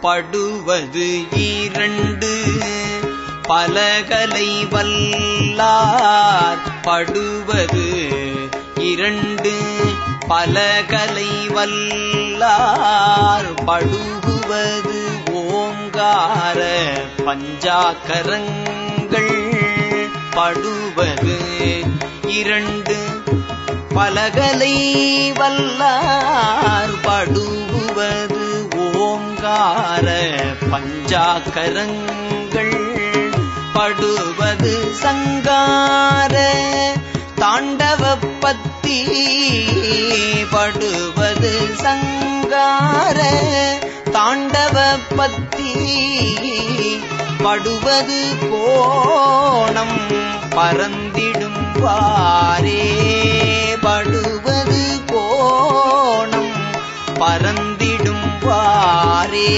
படுவது இரண்டு. பலகலை வல்லார் படுவது இரண்டு. பலகலை வல்லார் படுகுவது ஓங்கார பஞ்சாக்கரங்கள் படுவது இரண்டு. பலகலை வல்லார் படு ஓங்கார பஞ்சாக்கரங்கள் படுவது சங்கார தாண்டவ பத்தி படுவது சங்கார தாண்டவ பத்தி படுவது கோணம் பறந்திடும் பாரே. வாரே